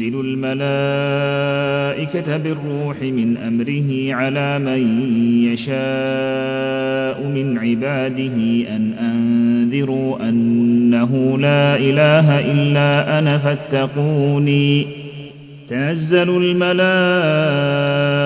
ينزل الملائكة بالروح من أمره على من يشاء من عباده أن أنذروا أنه لا إله إلا أنا فاتقوني. تنزل الملائكة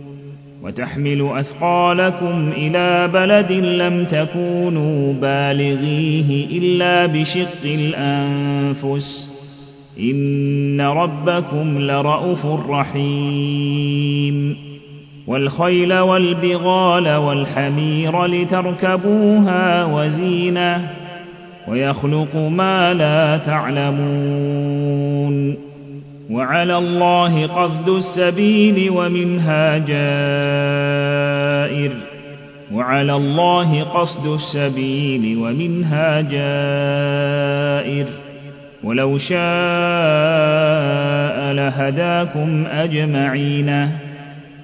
وتحمل أثقالكم إلى بلد لم تكونوا بالغيه إلا بشق الأنفس. إن ربكم لرءوف رحيم. والخيل والبغال والحمير لتركبوها وزينة ويخلق ما لا تعلمون. وعلى الله قصد السبيل ومنها جائر. وعلى الله قصد السبيل ومنها جائر. ولو شاء لهداكم أجمعين.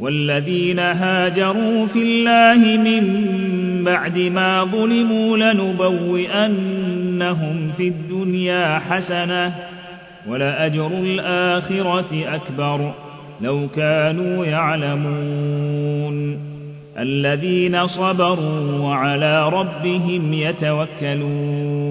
والذين هاجروا في الله من بعد ما ظلموا لنبوئنهم في الدنيا حسنة ولأجر الآخرة أكبر لو كانوا يعلمون. الذين صبروا وعلى ربهم يتوكلون.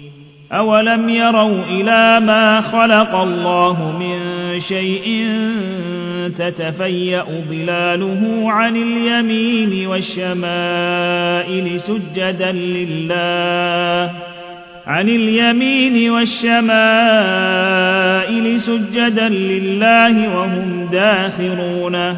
أولم يروا إلى ما خلق الله من شيء تتفيأ ظلاله عن اليمين والشمائل سجدا لله عن اليمين والشمائل سجدا لله وهم داخرون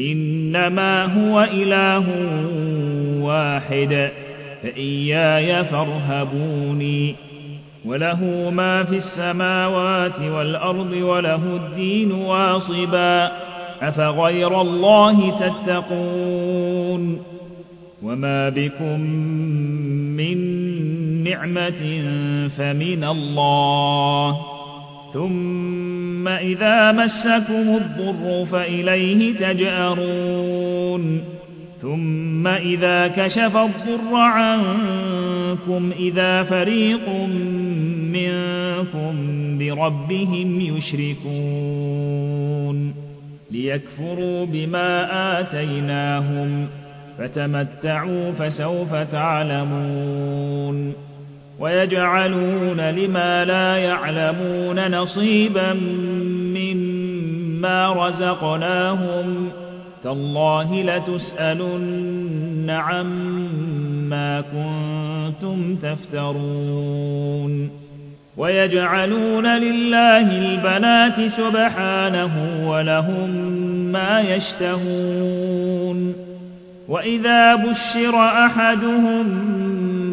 إنما هو إله واحد فإياي فارهبوني. وله ما في السماوات والأرض وله الدين واصبا أفغير الله تتقون. وما بكم من نعمة فمن الله. ثم إذا مسكم الضر فإليه تجأرون. ثم إذا كشف الضر عنكم إذا فريق منكم بربهم يشركون. ليكفروا بما آتيناهم فتمتعوا فسوف تعلمون. ويجعلون لما لا يعلمون نصيبا مما رزقناهم تالله لتسألن عما كنتم تفترون ويجعلون لله البنات سبحانه ولهم ما يشتهون وإذا بشر أحدهم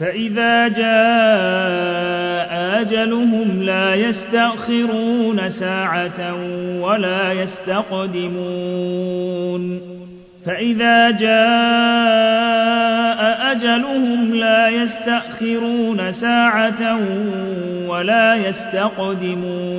فإذا جاء أجلهم لا يستأخرون ساعة ولا يستقدمون فإذا جاء أجلهم لا يستأخرون ساعة ولا يستقدمون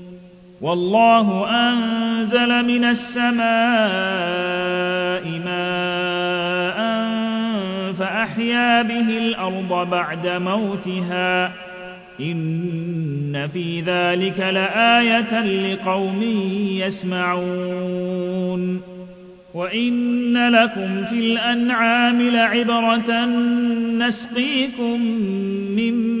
والله أنزل من السماء ماء فأحيا به الأرض بعد موتها. إن في ذلك لآية لقوم يسمعون. وإن لكم في الأنعام لعبرة نسقيكم مما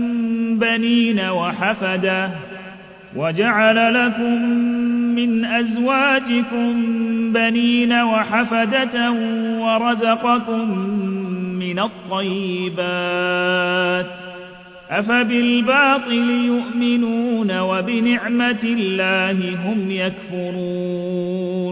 بنين وحفدة وجعل لكم من أزواجكم بنين وحفدة ورزقكم من الطيبات أفبالباطل يؤمنون وبنعمة الله هم يكفرون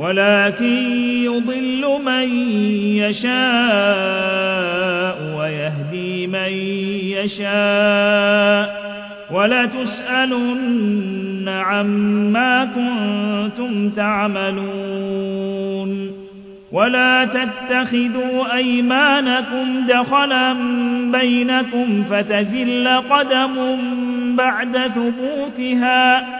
ولكن يضل من يشاء ويهدي من يشاء ولتسألن عما كنتم تعملون ولا تتخذوا أيمانكم دخلا بينكم فتزل قدم بعد ثبوتها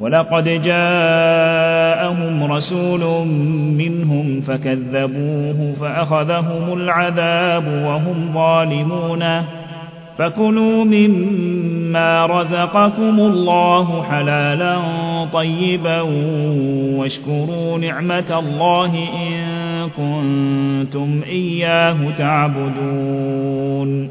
ولقد جاءهم رسول منهم فكذبوه فأخذهم العذاب وهم ظالمون فكلوا مما رزقكم الله حلالا طيبا واشكروا نعمة الله إن كنتم إياه تعبدون.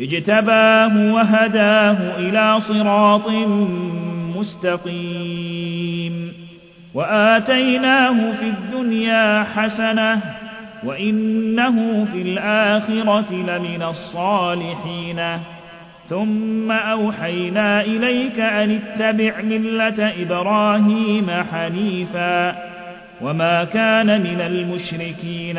اجتباه وهداه إلى صراط مستقيم. وآتيناه في الدنيا حسنة وإنه في الآخرة لمن الصالحين. ثم أوحينا إليك أن اتبع ملة إبراهيم حنيفا. وما كان من المشركين.